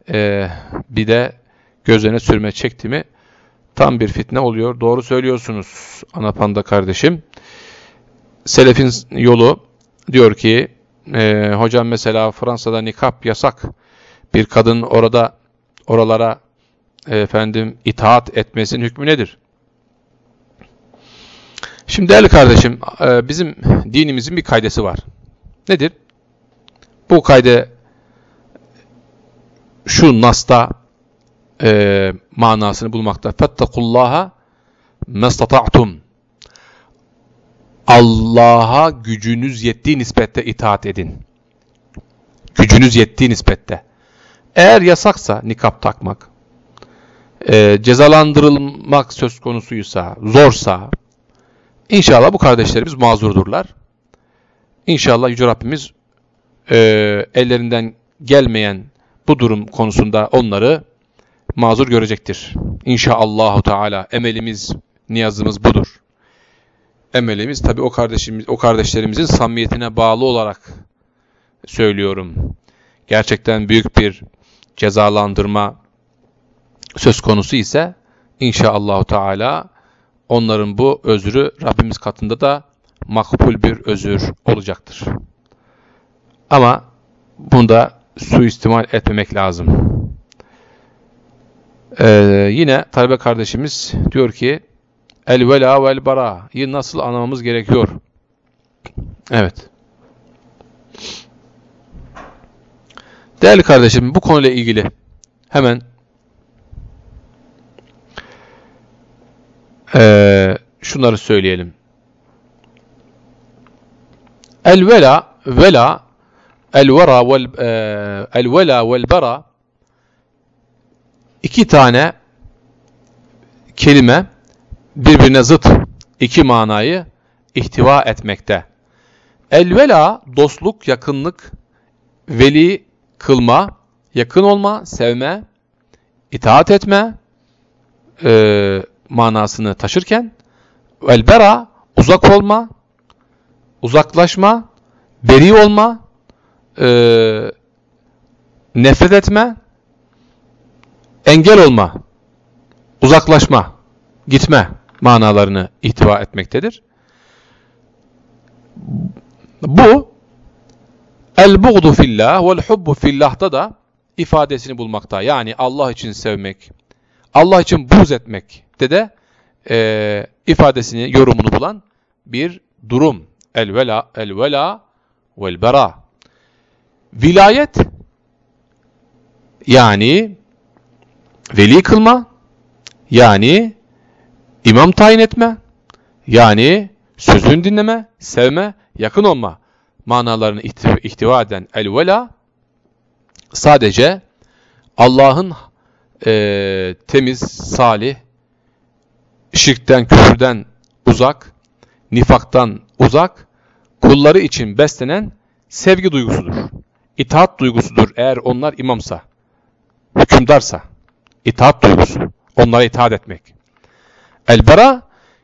e, bir de gözlerine sürme çekti mi tam bir fitne oluyor. Doğru söylüyorsunuz Anapanda kardeşim. Selefin yolu diyor ki e, hocam mesela Fransa'da nikap yasak. Bir kadın orada oralara e, efendim itaat etmesinin hükmü nedir? Şimdi değerli kardeşim e, bizim dinimizin bir kaydesi var. Nedir? Bu kayde şu nasta e, manasını bulmakta. Fettekullaha mestata'tum. Allah'a gücünüz yettiği nispette itaat edin. Gücünüz yettiği nispette. Eğer yasaksa nikap takmak, e, cezalandırılmak söz konusuysa, zorsa, inşallah bu kardeşlerimiz mazurdurlar. İnşallah Yüce Rabbimiz e, ellerinden gelmeyen bu durum konusunda onları mazur görecektir. İnşaallahu Teala emelimiz, niyazımız budur. Emelimiz tabi o kardeşimiz, o kardeşlerimizin samimiyetine bağlı olarak söylüyorum. Gerçekten büyük bir cezalandırma söz konusu ise inşaallahu Teala onların bu özrü Rabbimiz katında da makbul bir özür olacaktır. Ama bunda suistimal etmemek lazım. Ee, yine talebe kardeşimiz diyor ki el vela vel bara'yı nasıl anlamamız gerekiyor? Evet. Değerli kardeşim bu konuyla ilgili hemen e, şunları söyleyelim. El vela vela el vera vel e, el vela vel bara iki tane kelime birbirine zıt iki manayı ihtiva etmekte. Elvela dostluk, yakınlık, veli kılma, yakın olma, sevme, itaat etme e, manasını taşırken elbera uzak olma, uzaklaşma, beri olma, e, nefret etme, engel olma, uzaklaşma, gitme manalarını ihtiva etmektedir. Bu el-buğdu fillah vel-hubbu fillah'ta da ifadesini bulmakta. Yani Allah için sevmek, Allah için buğz etmek de de e, ifadesini, yorumunu bulan bir durum. El-vela, el-vela vel-bera. Vilayet yani veli kılma, yani imam tayin etme, yani sözünü dinleme, sevme, yakın olma manalarını ihtiva eden el-vela sadece Allah'ın e, temiz, salih, şirkten, küfürden uzak, nifaktan uzak, kulları için beslenen sevgi duygusudur. İtaat duygusudur eğer onlar imamsa, hükümdarsa. İtaat duygusu. Onlara itaat etmek. Elbera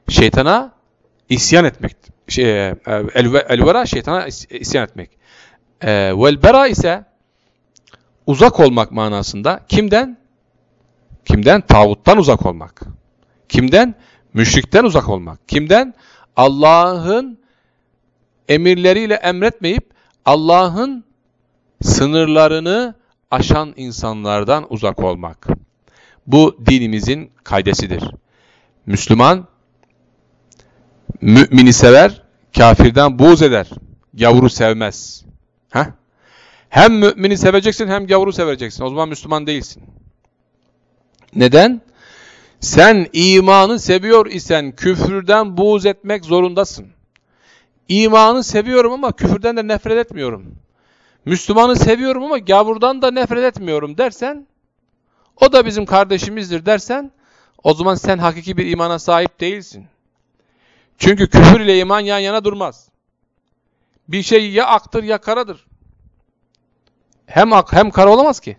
şeytana isyan etmek. Şey, e, elvera şeytana isyan etmek. E, velbera ise uzak olmak manasında kimden? Kimden? Tağuttan uzak olmak. Kimden? Müşrikten uzak olmak. Kimden? Allah'ın emirleriyle emretmeyip Allah'ın sınırlarını aşan insanlardan uzak olmak. Bu dinimizin kaydesidir. Müslüman mümini sever, kafirden buğz eder. Gavuru sevmez. Heh. Hem mümini seveceksin hem gavuru seveceksin. O zaman Müslüman değilsin. Neden? Sen imanı seviyor isen küfürden buğz etmek zorundasın. İmanı seviyorum ama küfürden de nefret etmiyorum. Müslümanı seviyorum ama gavurdan da nefret etmiyorum dersen o da bizim kardeşimizdir dersen o zaman sen hakiki bir imana sahip değilsin. Çünkü küfür ile iman yan yana durmaz. Bir şey ya aktır ya karadır. Hem ak hem kara olamaz ki.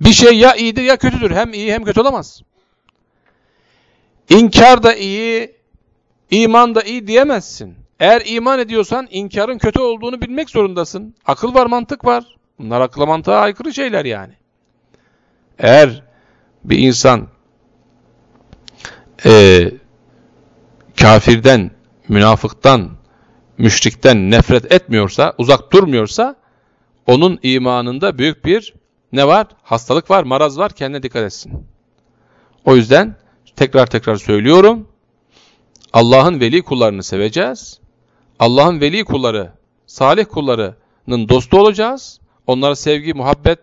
Bir şey ya iyidir ya kötüdür. Hem iyi hem kötü olamaz. İnkar da iyi, iman da iyi diyemezsin. Eğer iman ediyorsan inkarın kötü olduğunu bilmek zorundasın. Akıl var, mantık var. Bunlar akla mantığa aykırı şeyler yani. Eğer bir insan e, kafirden, münafıktan, müşrikten nefret etmiyorsa, uzak durmuyorsa onun imanında büyük bir ne var? Hastalık var, maraz var. Kendine dikkat etsin. O yüzden tekrar tekrar söylüyorum. Allah'ın veli kullarını seveceğiz. Allah'ın veli kulları, salih kullarının dostu olacağız. Onlara sevgi, muhabbet,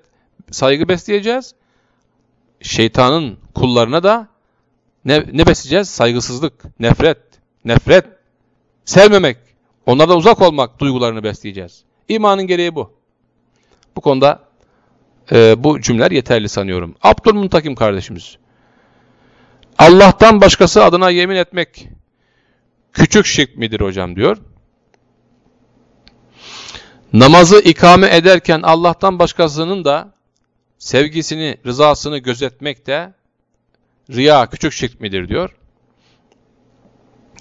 saygı besleyeceğiz. Şeytanın kullarına da ne, ne besleyeceğiz? Saygısızlık, nefret, nefret, sevmemek, onlardan uzak olmak duygularını besleyeceğiz. İmanın gereği bu. Bu konuda e, bu cümleler yeterli sanıyorum. Abdülmuntakim kardeşimiz. Allah'tan başkası adına yemin etmek küçük şirk midir hocam diyor. Namazı ikame ederken Allah'tan başkasının da sevgisini, rızasını gözetmek de riya küçük şirk midir diyor.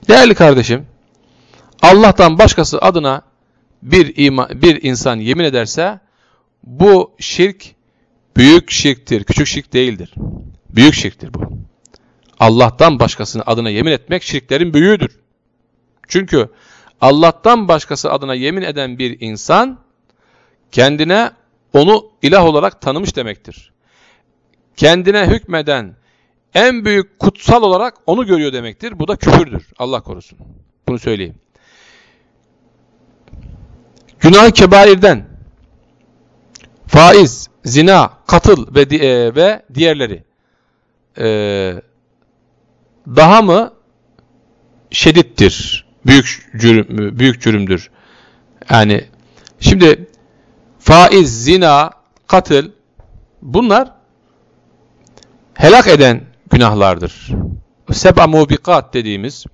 Değerli kardeşim, Allah'tan başkası adına bir, ima, bir insan yemin ederse bu şirk büyük şirktir, küçük şirk değildir. Büyük şirktir bu. Allah'tan başkasının adına yemin etmek şirklerin büyüğüdür. Çünkü Allah'tan başkası adına yemin eden bir insan kendine onu ilah olarak tanımış demektir. Kendine hükmeden en büyük kutsal olarak onu görüyor demektir. Bu da küfürdür. Allah korusun. Bunu söyleyeyim. Günah kebairden faiz, zina, katıl ve e, ve diğerleri e, daha mı şedittir? Büyük cürüm, büyük cürümdür. Yani şimdi faiz, zina, katıl bunlar helak eden günahlardır. Seb'a mubikat dediğimiz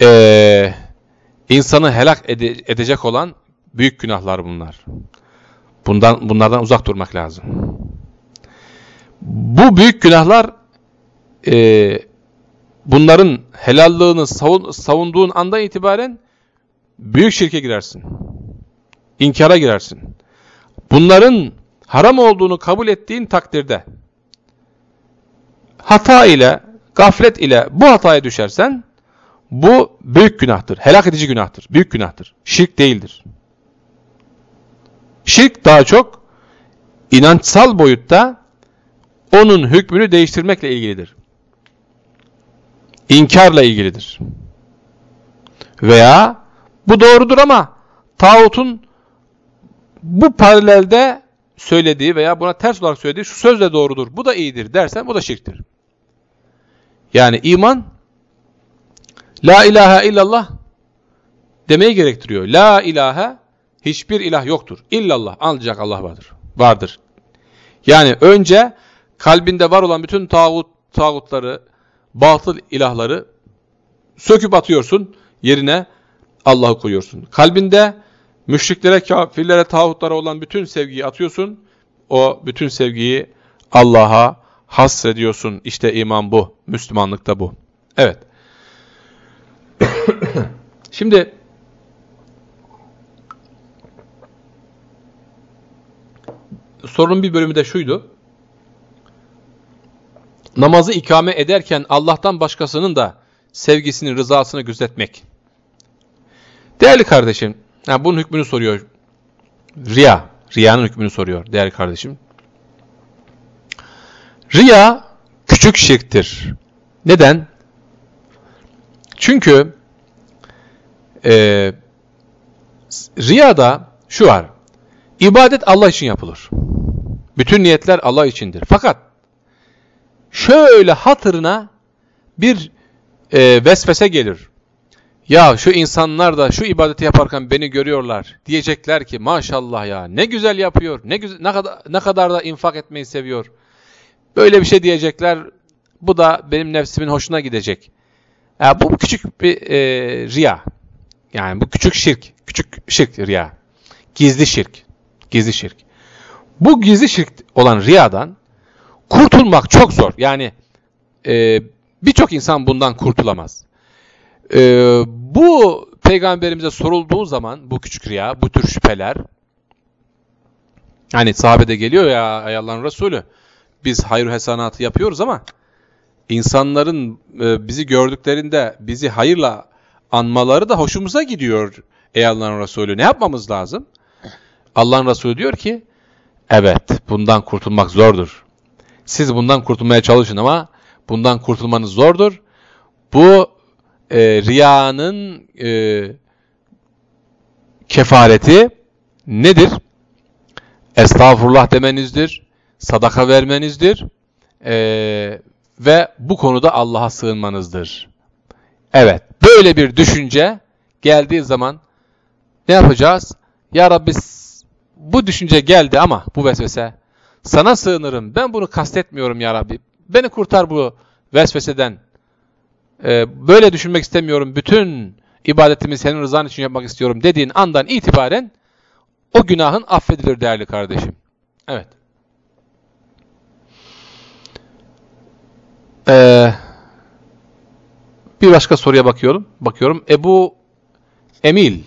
e, insanı helak ede, edecek olan büyük günahlar bunlar. Bundan bunlardan uzak durmak lazım. Bu büyük günahlar e, bunların helallığını savun, savunduğun andan itibaren büyük şirke girersin. İnkara girersin. Bunların haram olduğunu kabul ettiğin takdirde hata ile, gaflet ile bu hataya düşersen bu büyük günahtır. Helak edici günahtır. Büyük günahtır. Şirk değildir. Şirk daha çok inançsal boyutta onun hükmünü değiştirmekle ilgilidir. İnkarla ilgilidir. Veya bu doğrudur ama tağutun bu paralelde söylediği veya buna ters olarak söylediği şu söz de doğrudur, bu da iyidir dersen bu da şirktir. Yani iman La ilahe illallah demeyi gerektiriyor. La ilahe hiçbir ilah yoktur. İllallah ancak Allah vardır. Vardır. Yani önce kalbinde var olan bütün tağut, tağutları, batıl ilahları söküp atıyorsun. Yerine Allah'ı koyuyorsun. Kalbinde müşriklere, kafirlere, tağutlara olan bütün sevgiyi atıyorsun. O bütün sevgiyi Allah'a hasrediyorsun. İşte iman bu. Müslümanlık da bu. Evet. Şimdi sorunun bir bölümü de şuydu. Namazı ikame ederken Allah'tan başkasının da sevgisini, rızasını gözetmek. Değerli kardeşim, yani bunun hükmünü soruyor. Riya, riyanın hükmünü soruyor değerli kardeşim. Riya küçük şirktir. Neden? Çünkü e, riyada şu var. İbadet Allah için yapılır. Bütün niyetler Allah içindir. Fakat şöyle hatırına bir e, vesvese gelir. Ya şu insanlar da şu ibadeti yaparken beni görüyorlar. Diyecekler ki maşallah ya ne güzel yapıyor. Ne güzel ne kadar ne kadar da infak etmeyi seviyor. Böyle bir şey diyecekler. Bu da benim nefsimin hoşuna gidecek. Ya bu küçük bir e, riya. Yani bu küçük şirk. Küçük şirk riya. Gizli şirk. Gizli şirk. Bu gizli şirk olan riyadan kurtulmak çok zor. Yani e, birçok insan bundan kurtulamaz. E, bu peygamberimize sorulduğu zaman bu küçük riya, bu tür şüpheler hani sahabede geliyor ya ey Allah'ın Resulü biz hayır hasanatı yapıyoruz ama insanların e, bizi gördüklerinde bizi hayırla anmaları da hoşumuza gidiyor ey Allah'ın Resulü. Ne yapmamız lazım? Allah'ın Resulü diyor ki, evet bundan kurtulmak zordur. Siz bundan kurtulmaya çalışın ama bundan kurtulmanız zordur. Bu e, riyanın e, kefareti nedir? Estağfurullah demenizdir, sadaka vermenizdir e, ve bu konuda Allah'a sığınmanızdır. Evet, böyle bir düşünce geldiği zaman ne yapacağız? Ya Rabbi bu düşünce geldi ama bu vesvese sana sığınırım. Ben bunu kastetmiyorum ya Rabbi. Beni kurtar bu vesveseden. Ee, böyle düşünmek istemiyorum. Bütün ibadetimi senin rızan için yapmak istiyorum dediğin andan itibaren o günahın affedilir değerli kardeşim. Evet. Ee, bir başka soruya bakıyorum. Bakıyorum. Ebu Emil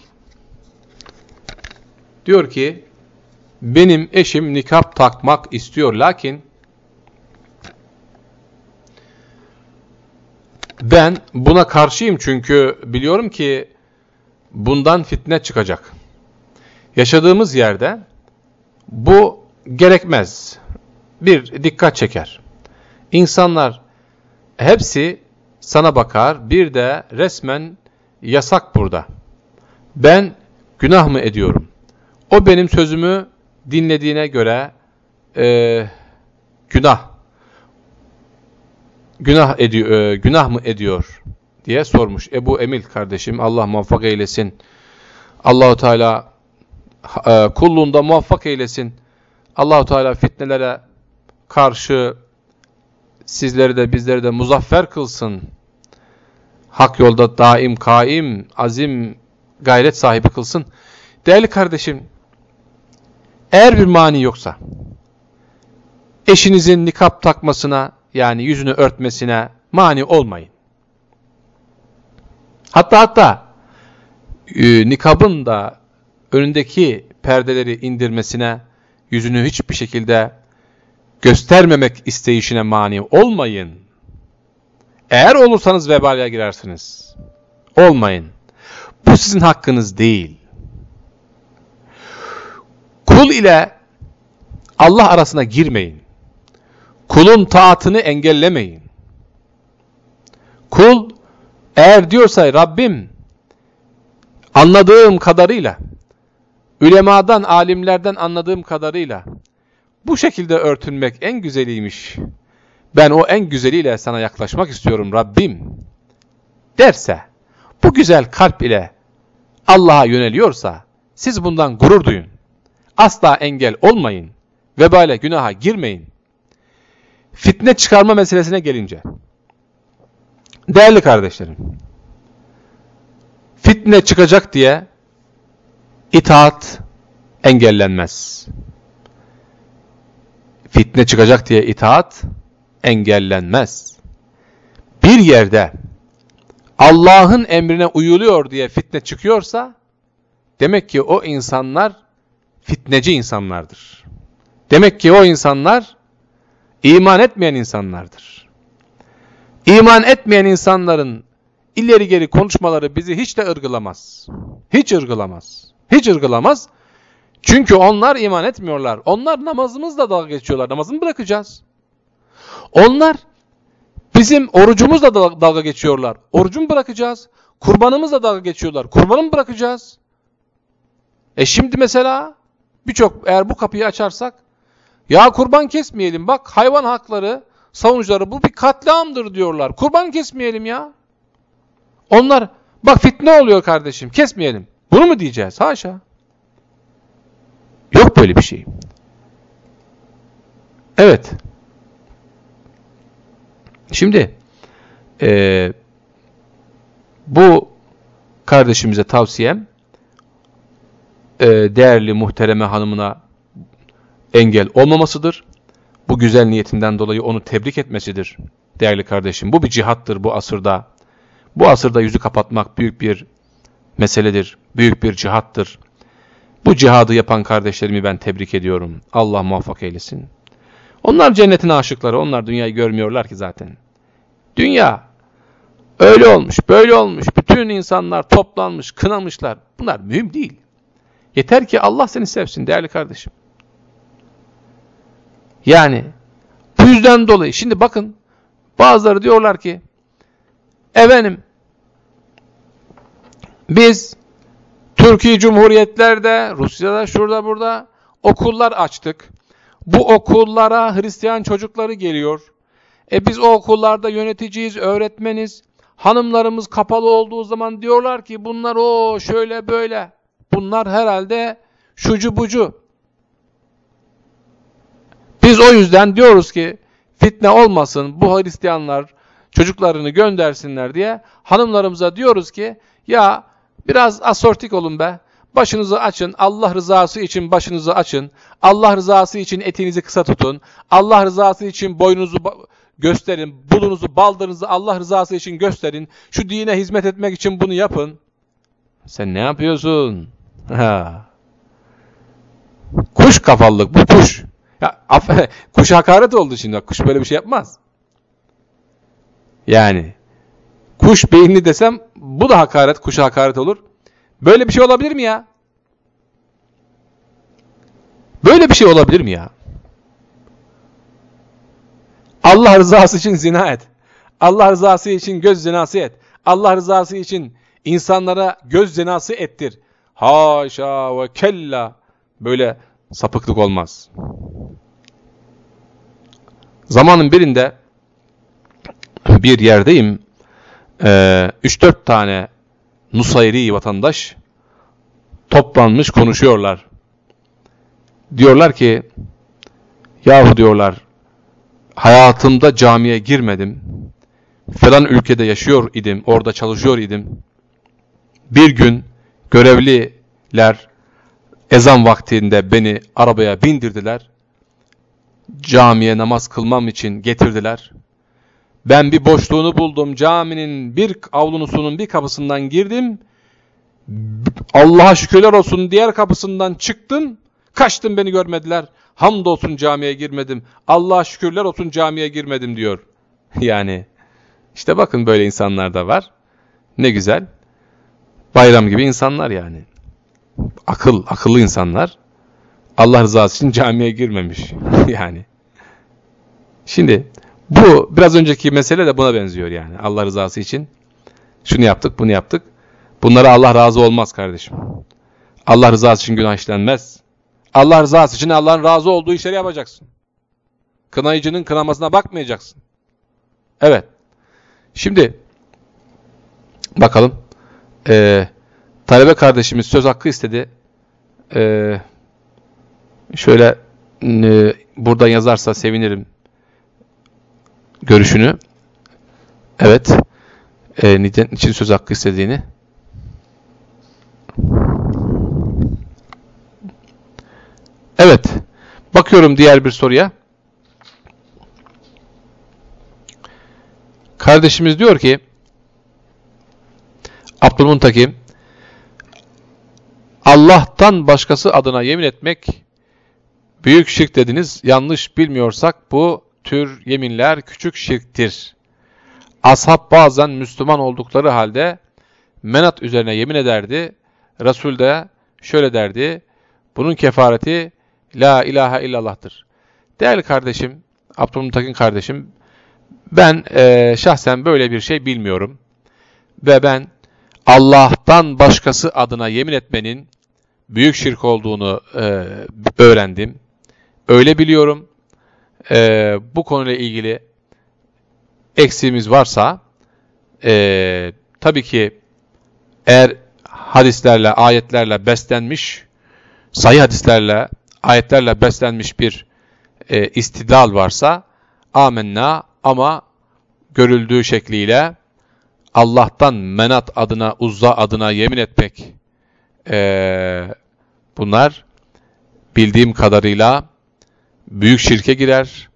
diyor ki benim eşim nikap takmak istiyor lakin ben buna karşıyım çünkü biliyorum ki bundan fitne çıkacak. Yaşadığımız yerde bu gerekmez. Bir dikkat çeker. İnsanlar hepsi sana bakar. Bir de resmen yasak burada. Ben günah mı ediyorum? O benim sözümü dinlediğine göre e, günah günah ediyor e, günah mı ediyor diye sormuş Ebu Emil kardeşim Allah muvaffak eylesin. Allahu Teala e, kulluğunda muvaffak eylesin. Allahu Teala fitnelere karşı sizleri de bizleri de muzaffer kılsın. Hak yolda daim, kaim, azim, gayret sahibi kılsın. Değerli kardeşim, eğer bir mani yoksa, eşinizin nikap takmasına, yani yüzünü örtmesine mani olmayın. Hatta hatta e, nikabın da önündeki perdeleri indirmesine, yüzünü hiçbir şekilde göstermemek isteyişine mani olmayın. Eğer olursanız vebale girersiniz. Olmayın. Bu sizin hakkınız değil. Kul ile Allah arasına girmeyin. Kulun taatını engellemeyin. Kul eğer diyorsa Rabbim anladığım kadarıyla, ülemadan, alimlerden anladığım kadarıyla bu şekilde örtünmek en güzeliymiş. Ben o en güzeliyle sana yaklaşmak istiyorum Rabbim derse, bu güzel kalp ile Allah'a yöneliyorsa siz bundan gurur duyun. Asla engel olmayın. Vebale günaha girmeyin. Fitne çıkarma meselesine gelince. Değerli kardeşlerim. Fitne çıkacak diye itaat engellenmez. Fitne çıkacak diye itaat engellenmez. Bir yerde Allah'ın emrine uyuluyor diye fitne çıkıyorsa demek ki o insanlar fitneci insanlardır. Demek ki o insanlar iman etmeyen insanlardır. İman etmeyen insanların ileri geri konuşmaları bizi hiç de ırgılamaz. Hiç ırgılamaz. Hiç ırgılamaz. Çünkü onlar iman etmiyorlar. Onlar namazımızla dalga geçiyorlar. Namazını bırakacağız. Onlar bizim orucumuzla dalga geçiyorlar. Orucumu bırakacağız. Kurbanımızla dalga geçiyorlar. Kurbanımı bırakacağız. E şimdi mesela birçok eğer bu kapıyı açarsak ya kurban kesmeyelim bak hayvan hakları savunucuları bu bir katliamdır diyorlar. Kurban kesmeyelim ya. Onlar bak fitne oluyor kardeşim kesmeyelim. Bunu mu diyeceğiz? Haşa. Yok böyle bir şey. Evet. Şimdi e, bu kardeşimize tavsiyem e, değerli muhtereme hanımına engel olmamasıdır. Bu güzel niyetinden dolayı onu tebrik etmesidir değerli kardeşim. Bu bir cihattır bu asırda. Bu asırda yüzü kapatmak büyük bir meseledir. Büyük bir cihattır. Bu cihadı yapan kardeşlerimi ben tebrik ediyorum. Allah muvaffak eylesin. Onlar cennetin aşıkları. Onlar dünyayı görmüyorlar ki zaten. Dünya öyle olmuş, böyle olmuş, bütün insanlar toplanmış, kınamışlar. Bunlar mühim değil. Yeter ki Allah seni sevsin değerli kardeşim. Yani bu yüzden dolayı şimdi bakın bazıları diyorlar ki efendim biz Türkiye Cumhuriyetlerde, Rusya'da, şurada burada okullar açtık. Bu okullara Hristiyan çocukları geliyor. E biz o okullarda yöneticiyiz, öğretmeniz. Hanımlarımız kapalı olduğu zaman diyorlar ki bunlar o şöyle böyle. Bunlar herhalde şucu bucu. Biz o yüzden diyoruz ki fitne olmasın bu Hristiyanlar çocuklarını göndersinler diye hanımlarımıza diyoruz ki ya biraz asortik olun be. Başınızı açın. Allah rızası için başınızı açın. Allah rızası için etinizi kısa tutun. Allah rızası için boynunuzu gösterin. Bulunuzu, baldırınızı Allah rızası için gösterin. Şu dine hizmet etmek için bunu yapın. Sen ne yapıyorsun? Ha. Kuş kafalılık bu kuş. Ya, kuş hakaret oldu şimdi. Kuş böyle bir şey yapmaz. Yani kuş beyinli desem bu da hakaret, kuşa hakaret olur. Böyle bir şey olabilir mi ya? Böyle bir şey olabilir mi ya? Allah rızası için zina et. Allah rızası için göz zinası et. Allah rızası için insanlara göz zinası ettir. Haşa ve kella. Böyle sapıklık olmaz. Zamanın birinde bir yerdeyim. 3-4 ee, tane Nusayri vatandaş toplanmış konuşuyorlar. Diyorlar ki yahu diyorlar hayatımda camiye girmedim. Falan ülkede yaşıyor idim, orada çalışıyor idim. Bir gün görevliler ezan vaktinde beni arabaya bindirdiler. Camiye namaz kılmam için getirdiler. Ben bir boşluğunu buldum. Caminin bir avlunusunun bir kapısından girdim. Allah'a şükürler olsun diğer kapısından çıktım. Kaçtım beni görmediler. Hamdolsun camiye girmedim. Allah'a şükürler olsun camiye girmedim diyor. Yani işte bakın böyle insanlar da var. Ne güzel. Bayram gibi insanlar yani. Akıl, akıllı insanlar. Allah rızası için camiye girmemiş. yani. Şimdi bu biraz önceki mesele de buna benziyor yani. Allah rızası için şunu yaptık, bunu yaptık. Bunlara Allah razı olmaz kardeşim. Allah rızası için günah işlenmez. Allah rızası için Allah'ın razı olduğu işleri yapacaksın. Kınayıcının kınamasına bakmayacaksın. Evet. Şimdi bakalım. Ee, talebe kardeşimiz söz hakkı istedi. Ee, şöyle e, buradan yazarsa sevinirim görüşünü. Evet. E, neden için söz hakkı istediğini. Evet. Bakıyorum diğer bir soruya. Kardeşimiz diyor ki Abdülmuntakim Allah'tan başkası adına yemin etmek büyük şirk dediniz. Yanlış bilmiyorsak bu tür yeminler küçük şirktir. Ashab bazen Müslüman oldukları halde menat üzerine yemin ederdi. Resul de şöyle derdi. Bunun kefareti La ilahe illallah'tır. Değerli kardeşim, Abdülmutakin kardeşim, ben e, şahsen böyle bir şey bilmiyorum. Ve ben Allah'tan başkası adına yemin etmenin büyük şirk olduğunu e, öğrendim. Öyle biliyorum e, bu konuyla ilgili eksiğimiz varsa e, tabii ki eğer hadislerle, ayetlerle beslenmiş, sayı hadislerle, ayetlerle beslenmiş bir e, istidlal varsa amenna ama görüldüğü şekliyle Allah'tan menat adına, uzza adına yemin etmek e, bunlar bildiğim kadarıyla büyük şirke girer.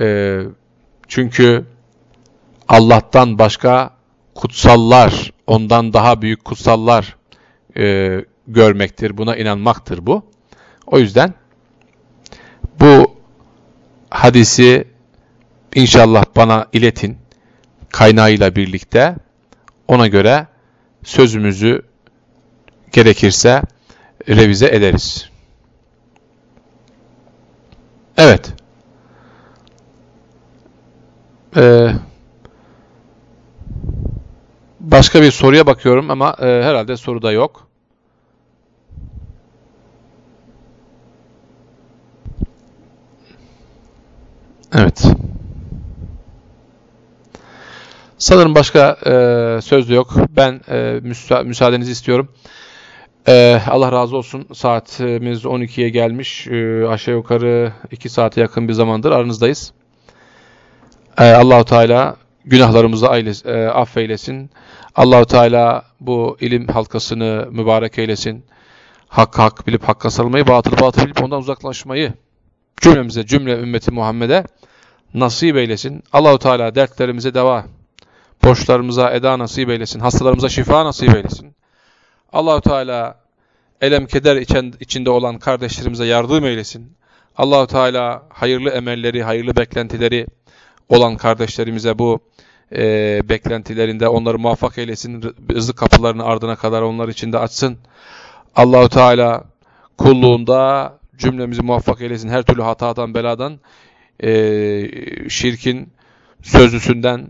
E, çünkü Allah'tan başka kutsallar, ondan daha büyük kutsallar e, görmektir. Buna inanmaktır bu. O yüzden bu hadisi inşallah bana iletin. Kaynağıyla birlikte ona göre sözümüzü gerekirse revize ederiz. Evet. Ee, başka bir soruya bakıyorum ama e, herhalde soruda yok. Evet. Sanırım başka e, söz de yok. Ben e, müsa müsaadenizi istiyorum. E, Allah razı olsun. Saatimiz 12'ye gelmiş. E, aşağı yukarı 2 saate yakın bir zamandır aranızdayız. E, Allahu Teala günahlarımızı aile, e, affeylesin. Allahu Teala bu ilim halkasını mübarek eylesin. Hak hak bilip hakka sarılmayı, batıl batıl bilip ondan uzaklaşmayı cümlemize, cümle ümmeti Muhammed'e nasip eylesin. Allahu Teala dertlerimize deva, borçlarımıza eda nasip eylesin. Hastalarımıza şifa nasip eylesin. Allahu Teala elem keder içinde olan kardeşlerimize yardım eylesin. Allahu Teala hayırlı emelleri, hayırlı beklentileri olan kardeşlerimize bu e, beklentilerinde onları muvaffak eylesin. Rızık kapılarını ardına kadar onlar için de açsın. Allahu Teala kulluğunda cümlemizi muvaffak eylesin. Her türlü hatadan, beladan, e, şirkin sözlüsünden,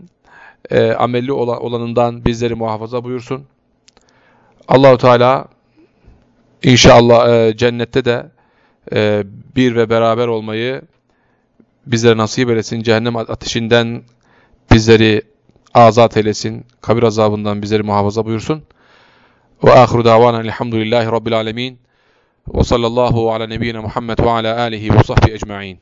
e, amelli olanından bizleri muhafaza buyursun. Allahu Teala inşallah e, cennette de e, bir ve beraber olmayı bizlere nasip eylesin. Cehennem ateşinden bizleri azat eylesin. Kabir azabından bizleri muhafaza buyursun. Ve ahiru davana elhamdülillahi rabbil alemin. Ve sallallahu ala nebiyyina Muhammed ve ala alihi ve sahbihi ecma'in.